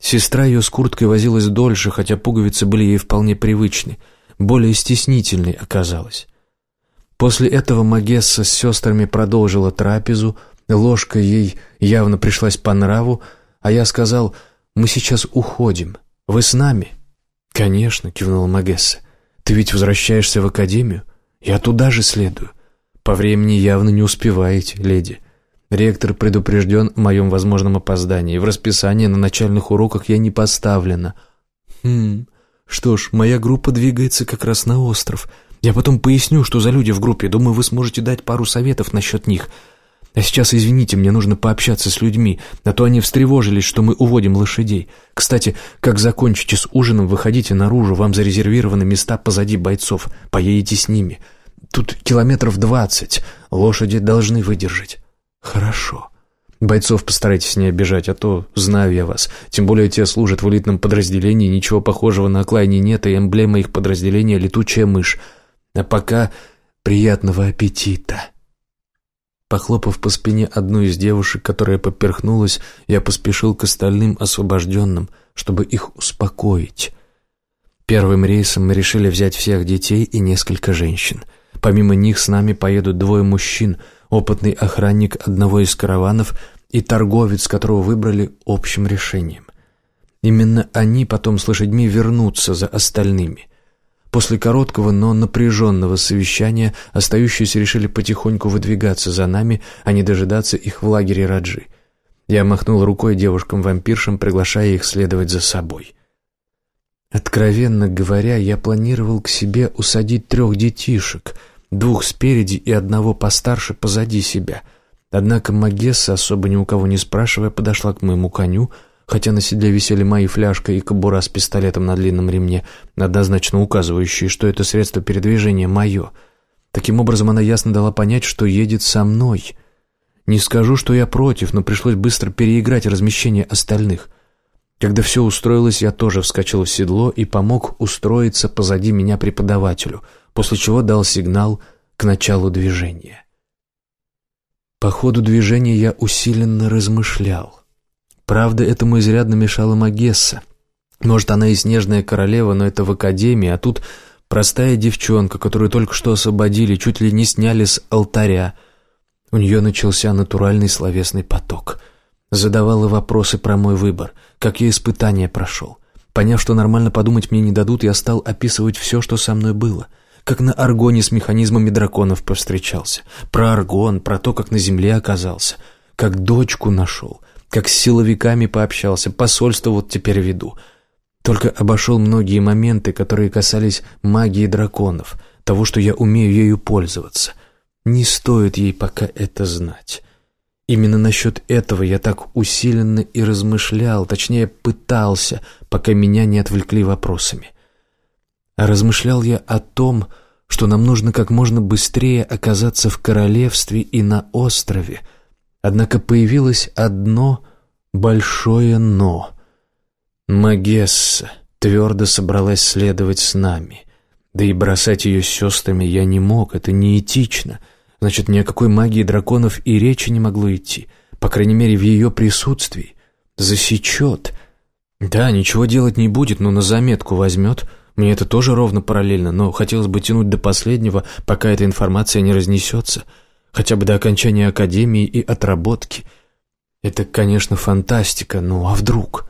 Сестра ее с курткой возилась дольше, хотя пуговицы были ей вполне привычны, более стеснительной оказалась. После этого Магесса с сестрами продолжила трапезу, ложка ей явно пришлась по нраву, а я сказал, «Мы сейчас уходим. Вы с нами?» «Конечно», — кивнула Магесса. «Ты ведь возвращаешься в академию?» «Я туда же следую. По времени явно не успеваете, леди. Ректор предупрежден о моем возможном опоздании. В расписание на начальных уроках я не поставлена». «Хм, что ж, моя группа двигается как раз на остров. Я потом поясню, что за люди в группе. Думаю, вы сможете дать пару советов насчет них. А сейчас, извините, мне нужно пообщаться с людьми, а то они встревожились, что мы уводим лошадей. Кстати, как закончите с ужином, выходите наружу, вам зарезервированы места позади бойцов, поедете с ними. Тут километров двадцать, лошади должны выдержать. Хорошо. Бойцов постарайтесь не обижать, а то знаю я вас. Тем более те служат в элитном подразделении, ничего похожего на оклайне нет, и эмблема их подразделения — летучая мышь. А пока приятного аппетита. Похлопав по спине одну из девушек, которая поперхнулась, я поспешил к остальным освобожденным, чтобы их успокоить. Первым рейсом мы решили взять всех детей и несколько женщин. Помимо них с нами поедут двое мужчин, опытный охранник одного из караванов и торговец, которого выбрали общим решением. Именно они потом с лошадьми вернутся за остальными – После короткого, но напряженного совещания остающиеся решили потихоньку выдвигаться за нами, а не дожидаться их в лагере Раджи. Я махнул рукой девушкам-вампиршам, приглашая их следовать за собой. Откровенно говоря, я планировал к себе усадить трех детишек, двух спереди и одного постарше позади себя. Однако Магесса, особо ни у кого не спрашивая, подошла к моему коню — хотя на седле висели мои фляжка и кобура с пистолетом на длинном ремне, однозначно указывающие, что это средство передвижения мое. Таким образом, она ясно дала понять, что едет со мной. Не скажу, что я против, но пришлось быстро переиграть размещение остальных. Когда все устроилось, я тоже вскочил в седло и помог устроиться позади меня преподавателю, после чего дал сигнал к началу движения. По ходу движения я усиленно размышлял. Правда, этому изрядно мешала Магесса. Может, она и снежная королева, но это в академии, а тут простая девчонка, которую только что освободили, чуть ли не сняли с алтаря. У нее начался натуральный словесный поток. Задавала вопросы про мой выбор, как я испытание прошел. Поняв, что нормально подумать мне не дадут, я стал описывать все, что со мной было. Как на Аргоне с механизмами драконов повстречался. Про Аргон, про то, как на Земле оказался. Как дочку нашел как с силовиками пообщался, посольство вот теперь веду. Только обошел многие моменты, которые касались магии драконов, того, что я умею ею пользоваться. Не стоит ей пока это знать. Именно насчет этого я так усиленно и размышлял, точнее пытался, пока меня не отвлекли вопросами. А размышлял я о том, что нам нужно как можно быстрее оказаться в королевстве и на острове — Однако появилось одно большое «но». Магесса твердо собралась следовать с нами. Да и бросать ее с сестрами я не мог, это неэтично. Значит, ни о какой магии драконов и речи не могло идти, по крайней мере, в ее присутствии. Засечет. Да, ничего делать не будет, но на заметку возьмет. Мне это тоже ровно параллельно, но хотелось бы тянуть до последнего, пока эта информация не разнесется — хотя бы до окончания академии и отработки. Это, конечно, фантастика, ну а вдруг?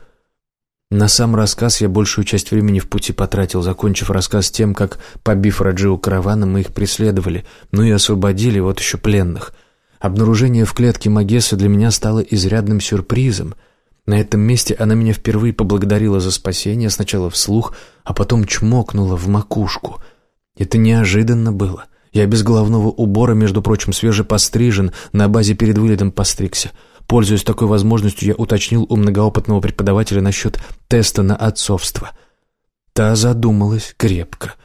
На сам рассказ я большую часть времени в пути потратил, закончив рассказ тем, как, побив Раджиу каравана, мы их преследовали, ну и освободили вот еще пленных. Обнаружение в клетке Магессы для меня стало изрядным сюрпризом. На этом месте она меня впервые поблагодарила за спасение, сначала вслух, а потом чмокнула в макушку. Это неожиданно было — я без головного убора, между прочим, свежепострижен, на базе перед вылетом постригся. Пользуясь такой возможностью, я уточнил у многоопытного преподавателя насчет теста на отцовство. Та задумалась крепко.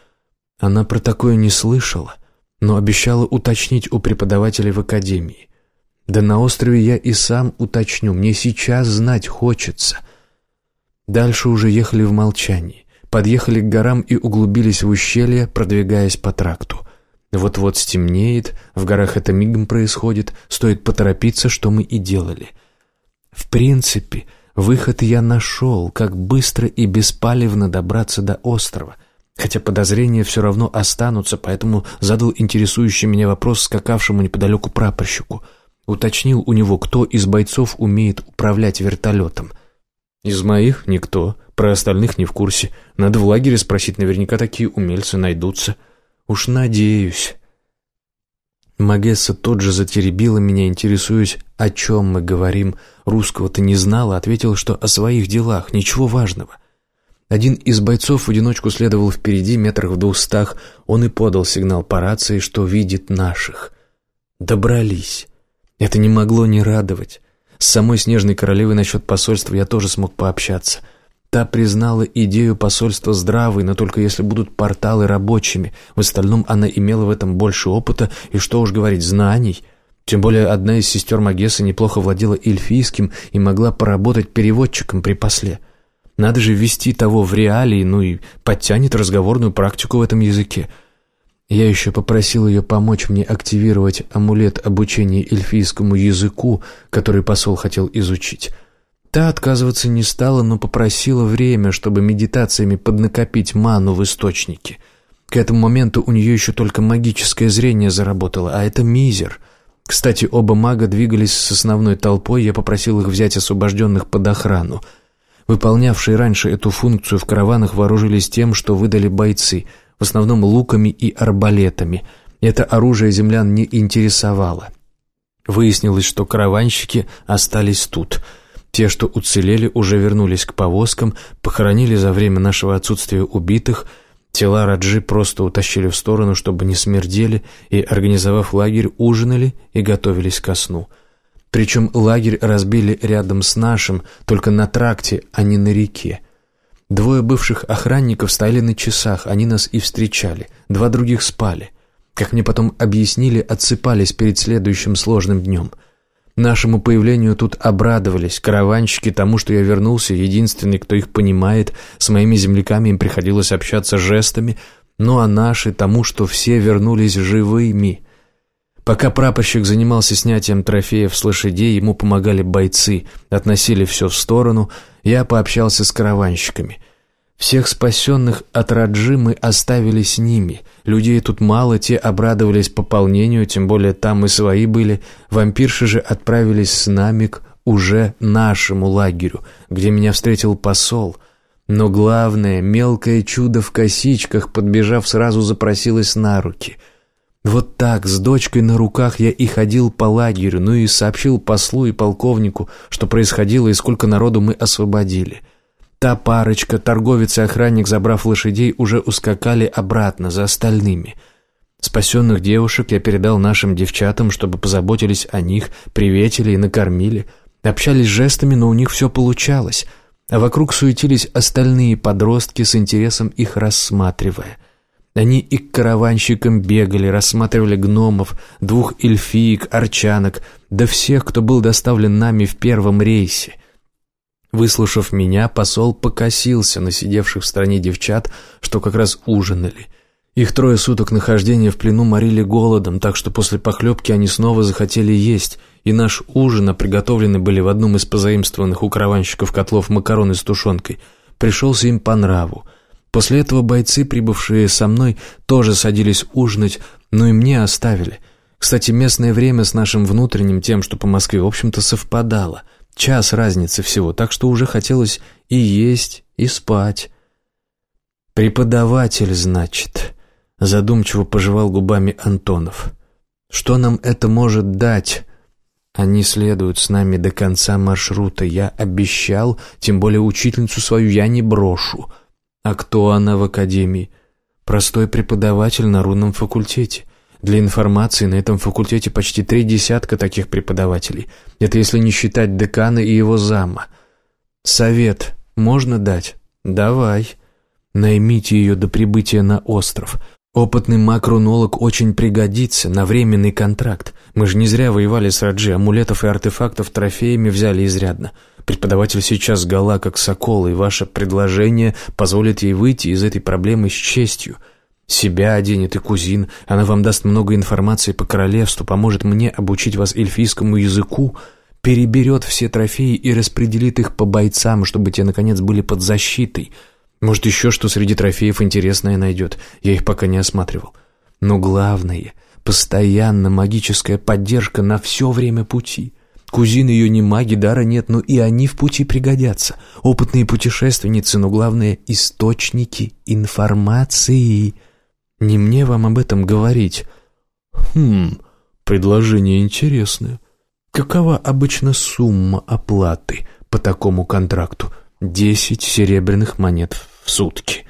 Она про такое не слышала, но обещала уточнить у преподавателей в академии. Да на острове я и сам уточню, мне сейчас знать хочется. Дальше уже ехали в молчании, подъехали к горам и углубились в ущелье, продвигаясь по тракту. Вот-вот стемнеет, в горах это мигом происходит, стоит поторопиться, что мы и делали. В принципе, выход я нашел, как быстро и беспалевно добраться до острова, хотя подозрения все равно останутся, поэтому задал интересующий меня вопрос скакавшему неподалеку прапорщику. Уточнил у него, кто из бойцов умеет управлять вертолетом. «Из моих никто, про остальных не в курсе. Надо в лагере спросить, наверняка такие умельцы найдутся». Уж надеюсь. Магесса тут же затеребила меня, интересуясь, о чем мы говорим. Русского-то не знала, ответил, что о своих делах, ничего важного. Один из бойцов в одиночку следовал впереди, метрах в двухстах. Он и подал сигнал по рации, что видит наших. Добрались. Это не могло не радовать. С самой Снежной Королевой насчет посольства я тоже смог пообщаться — Та признала идею посольства здравой, но только если будут порталы рабочими. В остальном она имела в этом больше опыта и, что уж говорить, знаний. Тем более одна из сестер Магеса неплохо владела эльфийским и могла поработать переводчиком при после. Надо же ввести того в реалии, ну и подтянет разговорную практику в этом языке. Я еще попросил ее помочь мне активировать амулет обучения эльфийскому языку, который посол хотел изучить. Та отказываться не стала, но попросила время, чтобы медитациями поднакопить ману в источнике. К этому моменту у нее еще только магическое зрение заработало, а это мизер. Кстати, оба мага двигались с основной толпой, я попросил их взять освобожденных под охрану. Выполнявшие раньше эту функцию в караванах вооружились тем, что выдали бойцы, в основном луками и арбалетами. Это оружие землян не интересовало. Выяснилось, что караванщики остались тут — те, что уцелели, уже вернулись к повозкам, похоронили за время нашего отсутствия убитых, тела Раджи просто утащили в сторону, чтобы не смердели, и, организовав лагерь, ужинали и готовились ко сну. Причем лагерь разбили рядом с нашим, только на тракте, а не на реке. Двое бывших охранников стояли на часах, они нас и встречали, два других спали. Как мне потом объяснили, отсыпались перед следующим сложным днем — Нашему появлению тут обрадовались, караванщики тому, что я вернулся, единственный, кто их понимает, с моими земляками им приходилось общаться жестами, ну а наши тому, что все вернулись живыми. Пока прапорщик занимался снятием трофеев с лошадей, ему помогали бойцы, относили все в сторону, я пообщался с караванщиками — всех спасенных от Раджи мы оставили с ними. Людей тут мало, те обрадовались пополнению, тем более там мы свои были. Вампирши же отправились с нами к уже нашему лагерю, где меня встретил посол. Но главное, мелкое чудо в косичках, подбежав, сразу запросилось на руки. Вот так, с дочкой на руках я и ходил по лагерю, ну и сообщил послу и полковнику, что происходило и сколько народу мы освободили. — Та парочка, торговец и охранник, забрав лошадей, уже ускакали обратно за остальными. Спасенных девушек я передал нашим девчатам, чтобы позаботились о них, приветили и накормили. Общались жестами, но у них все получалось. А вокруг суетились остальные подростки с интересом их рассматривая. Они и к караванщикам бегали, рассматривали гномов, двух эльфиек, арчанок, да всех, кто был доставлен нами в первом рейсе. Выслушав меня, посол покосился на сидевших в стороне девчат, что как раз ужинали. Их трое суток нахождения в плену морили голодом, так что после похлебки они снова захотели есть, и наш ужин, а приготовлены были в одном из позаимствованных у караванщиков котлов макароны с тушенкой, пришелся им по нраву. После этого бойцы, прибывшие со мной, тоже садились ужинать, но и мне оставили. Кстати, местное время с нашим внутренним, тем, что по Москве, в общем-то, совпадало — Час разницы всего, так что уже хотелось и есть, и спать. «Преподаватель, значит», — задумчиво пожевал губами Антонов. «Что нам это может дать?» «Они следуют с нами до конца маршрута. Я обещал, тем более учительницу свою я не брошу. А кто она в академии?» «Простой преподаватель на рунном факультете. Для информации на этом факультете почти три десятка таких преподавателей. Это если не считать декана и его зама. Совет можно дать? Давай. Наймите ее до прибытия на остров. Опытный макронолог очень пригодится на временный контракт. Мы же не зря воевали с Раджи, амулетов и артефактов трофеями взяли изрядно. Преподаватель сейчас гала, как сокол, и ваше предложение позволит ей выйти из этой проблемы с честью. Себя оденет и кузин, она вам даст много информации по королевству, поможет мне обучить вас эльфийскому языку, переберет все трофеи и распределит их по бойцам, чтобы те, наконец, были под защитой – может, еще что среди трофеев интересное найдет. Я их пока не осматривал. Но главное — постоянно магическая поддержка на все время пути. Кузины ее не маги, дара нет, но и они в пути пригодятся. Опытные путешественницы, но главное — источники информации. Не мне вам об этом говорить. Хм, предложение интересное. Какова обычно сумма оплаты по такому контракту? Десять серебряных монет в сутки.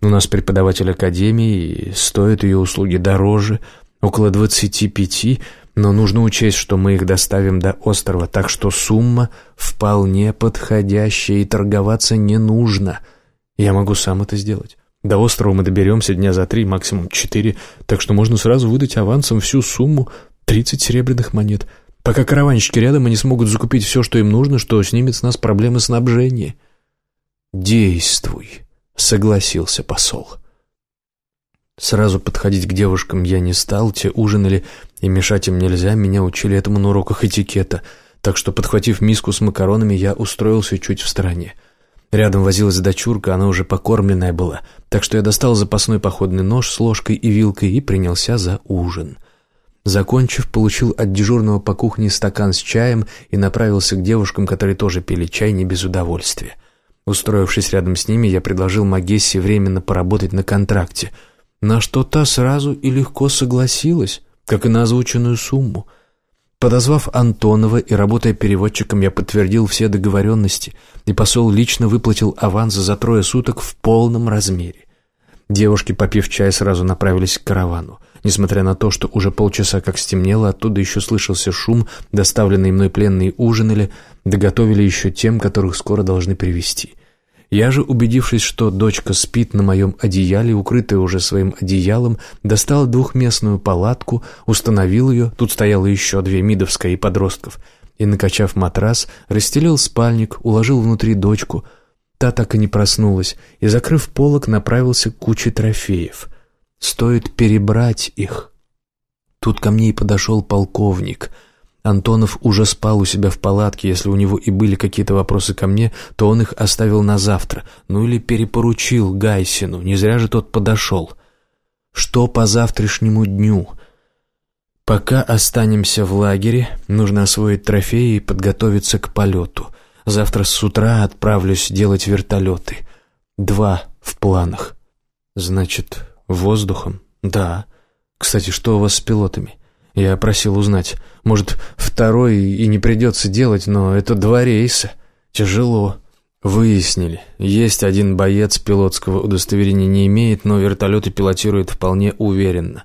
У нас преподаватель академии, и стоят ее услуги дороже, около двадцати пяти, но нужно учесть, что мы их доставим до острова, так что сумма вполне подходящая, и торговаться не нужно. Я могу сам это сделать. До острова мы доберемся дня за три, максимум четыре, так что можно сразу выдать авансом всю сумму тридцать серебряных монет. Пока караванщики рядом, они смогут закупить все, что им нужно, что снимет с нас проблемы снабжения. «Действуй», — согласился посол. Сразу подходить к девушкам я не стал, те ужинали, и мешать им нельзя, меня учили этому на уроках этикета, так что, подхватив миску с макаронами, я устроился чуть в стороне. Рядом возилась дочурка, она уже покормленная была, так что я достал запасной походный нож с ложкой и вилкой и принялся за ужин. Закончив, получил от дежурного по кухне стакан с чаем и направился к девушкам, которые тоже пили чай не без удовольствия. Устроившись рядом с ними, я предложил Магессе временно поработать на контракте, на что та сразу и легко согласилась, как и на озвученную сумму. Подозвав Антонова и работая переводчиком, я подтвердил все договоренности, и посол лично выплатил аванс за трое суток в полном размере. Девушки, попив чай, сразу направились к каравану. Несмотря на то, что уже полчаса как стемнело, оттуда еще слышался шум, доставленные мной пленные ужинали, доготовили еще тем, которых скоро должны привести. Я же, убедившись, что дочка спит на моем одеяле, укрытая уже своим одеялом, достал двухместную палатку, установил ее, тут стояло еще две мидовская и подростков, и, накачав матрас, расстелил спальник, уложил внутри дочку. Та так и не проснулась, и, закрыв полок, направился к куче трофеев. Стоит перебрать их. Тут ко мне и подошел полковник — Антонов уже спал у себя в палатке, если у него и были какие-то вопросы ко мне, то он их оставил на завтра, ну или перепоручил Гайсину, не зря же тот подошел. Что по завтрашнему дню? Пока останемся в лагере, нужно освоить трофеи и подготовиться к полету. Завтра с утра отправлюсь делать вертолеты. Два в планах. Значит, воздухом? Да. Кстати, что у вас с пилотами? Я просил узнать. Может, второй и не придется делать, но это два рейса. Тяжело. Выяснили. Есть один боец, пилотского удостоверения не имеет, но вертолеты пилотирует вполне уверенно.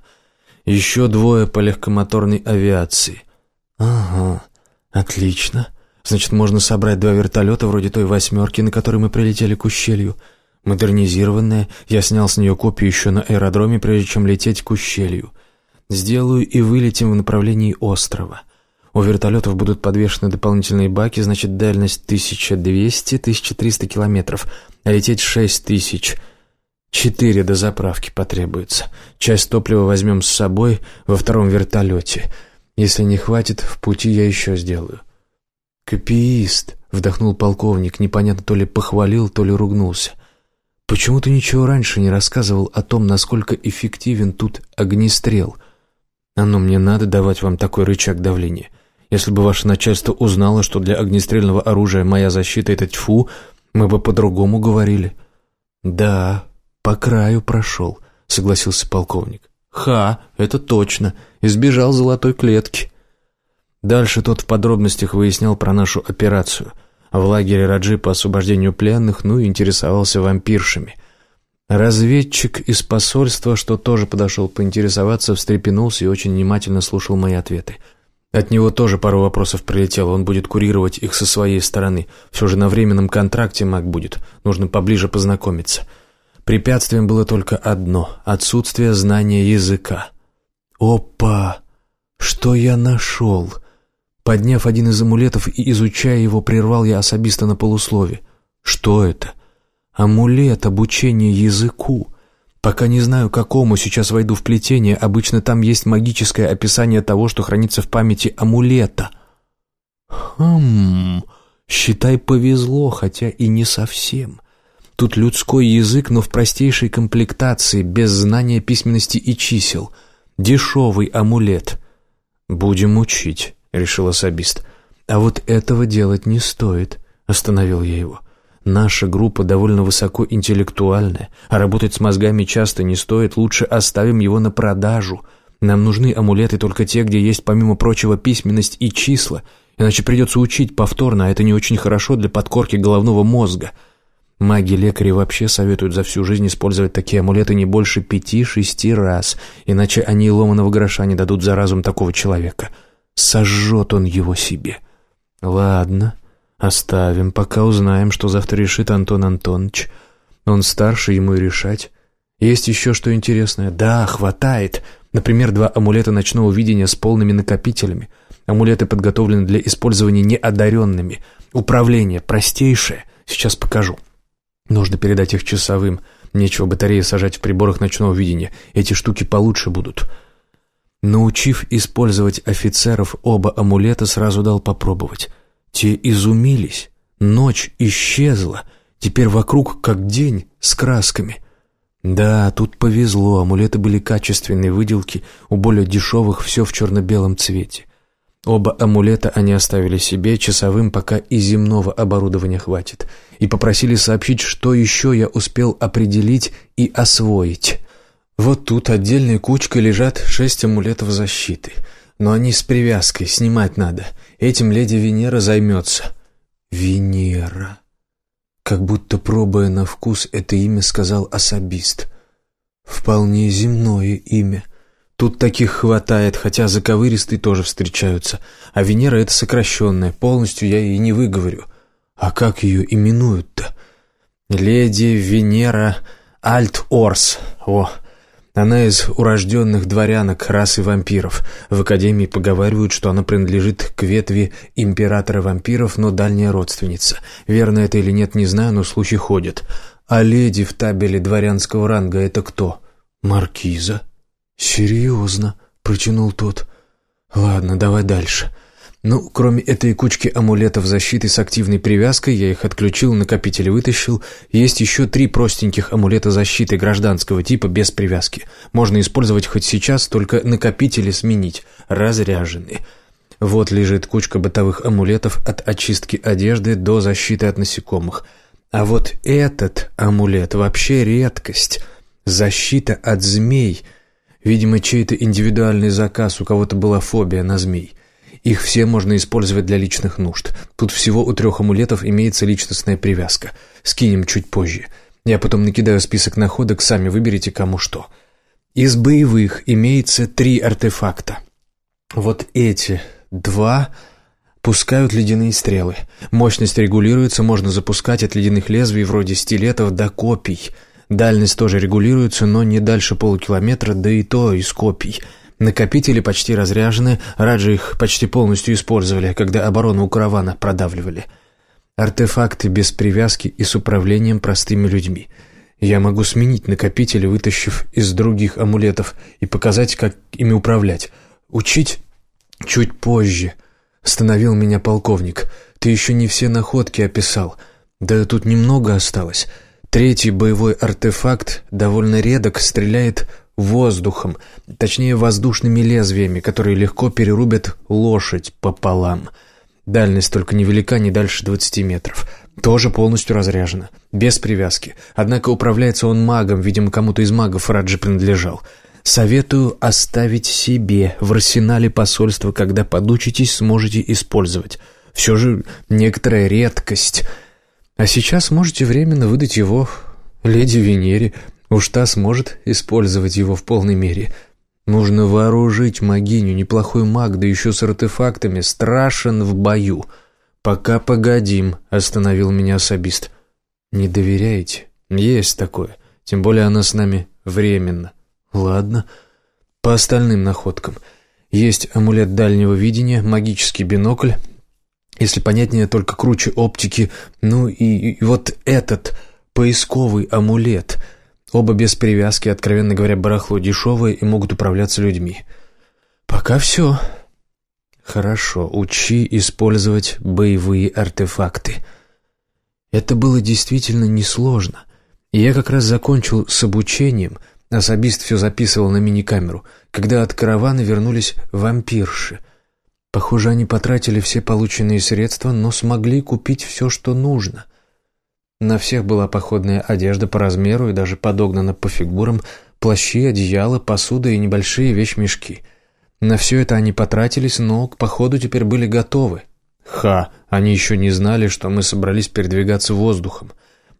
Еще двое по легкомоторной авиации. Ага, отлично. Значит, можно собрать два вертолета вроде той «восьмерки», на которой мы прилетели к ущелью. Модернизированная, я снял с нее копию еще на аэродроме, прежде чем лететь к ущелью. Сделаю и вылетим в направлении острова. У вертолетов будут подвешены дополнительные баки, значит, дальность 1200-1300 километров, а лететь 6000. Четыре до заправки потребуется. Часть топлива возьмем с собой во втором вертолете. Если не хватит, в пути я еще сделаю. «Копиист», — вдохнул полковник, непонятно то ли похвалил, то ли ругнулся. «Почему ты ничего раньше не рассказывал о том, насколько эффективен тут огнестрел?» Оно мне надо давать вам такой рычаг давления. Если бы ваше начальство узнало, что для огнестрельного оружия моя защита — это тьфу, мы бы по-другому говорили». «Да, по краю прошел», — согласился полковник. «Ха, это точно. Избежал золотой клетки». Дальше тот в подробностях выяснял про нашу операцию. В лагере Раджи по освобождению пленных, ну и интересовался вампиршами. Разведчик из посольства, что тоже подошел поинтересоваться, встрепенулся и очень внимательно слушал мои ответы. От него тоже пару вопросов прилетело, он будет курировать их со своей стороны. Все же на временном контракте маг будет, нужно поближе познакомиться. Препятствием было только одно — отсутствие знания языка. «Опа! Что я нашел?» Подняв один из амулетов и изучая его, прервал я особисто на полуслове. «Что это?» «Амулет обучения языку. Пока не знаю, какому сейчас войду в плетение, обычно там есть магическое описание того, что хранится в памяти амулета». «Хм...» Считай, повезло, хотя и не совсем. Тут людской язык, но в простейшей комплектации, без знания письменности и чисел. Дешевый амулет. «Будем учить», — решил особист. «А вот этого делать не стоит», — остановил я его. «Наша группа довольно высокоинтеллектуальная, а работать с мозгами часто не стоит, лучше оставим его на продажу. Нам нужны амулеты только те, где есть, помимо прочего, письменность и числа, Иначе придется учить повторно, а это не очень хорошо для подкорки головного мозга. Маги-лекари вообще советуют за всю жизнь использовать такие амулеты не больше пяти-шести раз, иначе они ломаного гроша не дадут за разум такого человека. Сожжет он его себе. Ладно, оставим, пока узнаем, что завтра решит Антон Антонович. Он старше, ему и решать. Есть еще что интересное? Да, хватает. Например, два амулета ночного видения с полными накопителями — Амулеты подготовлены для использования неодаренными. Управление простейшее. Сейчас покажу. Нужно передать их часовым. Нечего батареи сажать в приборах ночного видения. Эти штуки получше будут. Научив использовать офицеров оба амулета, сразу дал попробовать. Те изумились. Ночь исчезла. Теперь вокруг как день с красками. Да, тут повезло, амулеты были качественные выделки, у более дешевых все в черно-белом цвете. Оба амулета они оставили себе, часовым пока и земного оборудования хватит, и попросили сообщить, что еще я успел определить и освоить. Вот тут отдельной кучкой лежат шесть амулетов защиты, но они с привязкой, снимать надо. Этим леди Венера займется. Венера. Как будто пробуя на вкус это имя, сказал особист. Вполне земное имя — Тут таких хватает, хотя заковыристые тоже встречаются. А Венера — это сокращенная, полностью я и не выговорю. А как ее именуют-то? Леди Венера Альт-Орс. О, она из урожденных дворянок расы вампиров. В Академии поговаривают, что она принадлежит к ветви императора вампиров, но дальняя родственница. Верно это или нет, не знаю, но слухи ходят. А леди в табеле дворянского ранга — это кто? Маркиза. «Серьезно?» — протянул тот. «Ладно, давай дальше. Ну, кроме этой кучки амулетов защиты с активной привязкой, я их отключил, накопитель вытащил, есть еще три простеньких амулета защиты гражданского типа без привязки. Можно использовать хоть сейчас, только накопители сменить, разряжены». Вот лежит кучка бытовых амулетов от очистки одежды до защиты от насекомых. А вот этот амулет вообще редкость. Защита от змей — Видимо, чей-то индивидуальный заказ, у кого-то была фобия на змей. Их все можно использовать для личных нужд. Тут всего у трех амулетов имеется личностная привязка. Скинем чуть позже. Я потом накидаю список находок, сами выберите кому что. Из боевых имеется три артефакта. Вот эти два пускают ледяные стрелы. Мощность регулируется, можно запускать от ледяных лезвий вроде стилетов до копий – Дальность тоже регулируется, но не дальше полукилометра, да и то из копий. Накопители почти разряжены, раджи их почти полностью использовали, когда оборону у каравана продавливали. Артефакты без привязки и с управлением простыми людьми. Я могу сменить накопители, вытащив из других амулетов, и показать, как ими управлять. Учить чуть позже. Остановил меня полковник. Ты еще не все находки описал. Да тут немного осталось. Третий боевой артефакт довольно редок, стреляет воздухом, точнее воздушными лезвиями, которые легко перерубят лошадь пополам. Дальность только невелика, не дальше 20 метров. Тоже полностью разряжена, без привязки. Однако управляется он магом, видимо, кому-то из магов Раджи принадлежал. Советую оставить себе в арсенале посольства, когда подучитесь, сможете использовать. Все же некоторая редкость — а сейчас можете временно выдать его леди Венере. Уж та сможет использовать его в полной мере. Нужно вооружить магиню, неплохой маг, да еще с артефактами, страшен в бою. Пока погодим, остановил меня особист. Не доверяете? Есть такое. Тем более она с нами временно. Ладно. По остальным находкам. Есть амулет дальнего видения, магический бинокль. Если понятнее, только круче оптики. Ну и, и вот этот поисковый амулет. Оба без привязки, откровенно говоря, барахло дешевое и могут управляться людьми. Пока все. Хорошо, учи использовать боевые артефакты. Это было действительно несложно. И я как раз закончил с обучением, особист все записывал на мини-камеру, когда от каравана вернулись вампирши. Похоже, они потратили все полученные средства, но смогли купить все, что нужно. На всех была походная одежда по размеру и даже подогнана по фигурам, плащи, одеяла, посуда и небольшие вещмешки — на все это они потратились, но к походу теперь были готовы. Ха, они еще не знали, что мы собрались передвигаться воздухом.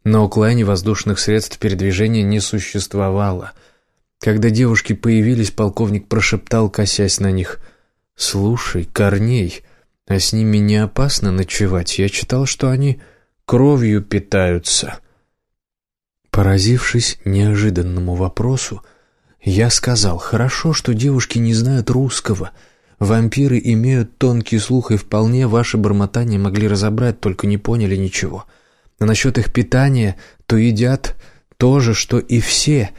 На Уклайне воздушных средств передвижения не существовало. Когда девушки появились, полковник прошептал, косясь на них. «Слушай, Корней, а с ними не опасно ночевать? Я читал, что они кровью питаются». Поразившись неожиданному вопросу, я сказал, хорошо, что девушки не знают русского. Вампиры имеют тонкий слух, и вполне ваше бормотание могли разобрать, только не поняли ничего. А насчет их питания, то едят то же, что и все.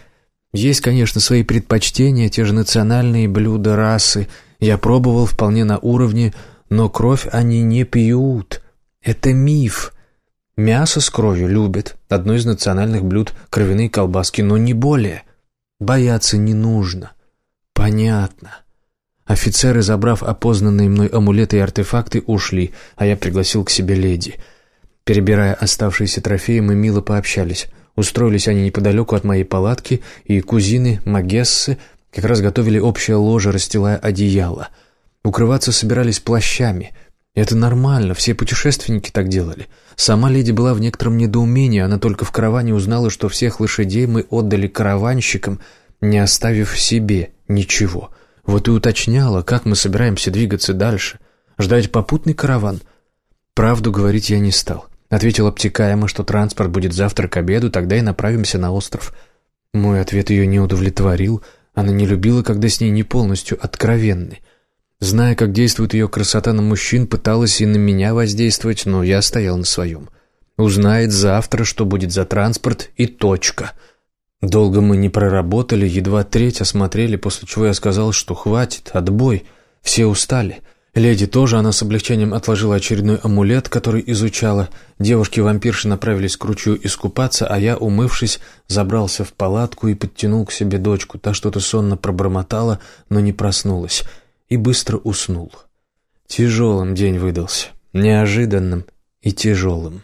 Есть, конечно, свои предпочтения, те же национальные блюда, расы. Я пробовал вполне на уровне, но кровь они не пьют. Это миф. Мясо с кровью любят. Одно из национальных блюд – кровяные колбаски, но не более – Бояться не нужно. Понятно. Офицеры, забрав опознанные мной амулеты и артефакты, ушли, а я пригласил к себе леди. Перебирая оставшиеся трофеи, мы мило пообщались. Устроились они неподалеку от моей палатки, и кузины Магессы как раз готовили общее ложе, расстилая одеяло. Укрываться собирались плащами. Это нормально, все путешественники так делали. Сама леди была в некотором недоумении, она только в караване узнала, что всех лошадей мы отдали караванщикам, не оставив себе ничего. Вот и уточняла, как мы собираемся двигаться дальше. Ждать попутный караван? Правду говорить я не стал. Ответил обтекаемо, что транспорт будет завтра к обеду, тогда и направимся на остров. Мой ответ ее не удовлетворил, она не любила, когда с ней не полностью откровенны. Зная, как действует ее красота на мужчин, пыталась и на меня воздействовать, но я стоял на своем. Узнает завтра, что будет за транспорт, и точка. Долго мы не проработали, едва треть осмотрели, после чего я сказал, что хватит, отбой, все устали. Леди тоже, она с облегчением отложила очередной амулет, который изучала. Девушки-вампирши направились к ручью искупаться, а я, умывшись, забрался в палатку и подтянул к себе дочку. Та что-то сонно пробормотала, но не проснулась и быстро уснул. Тяжелым день выдался, неожиданным и тяжелым.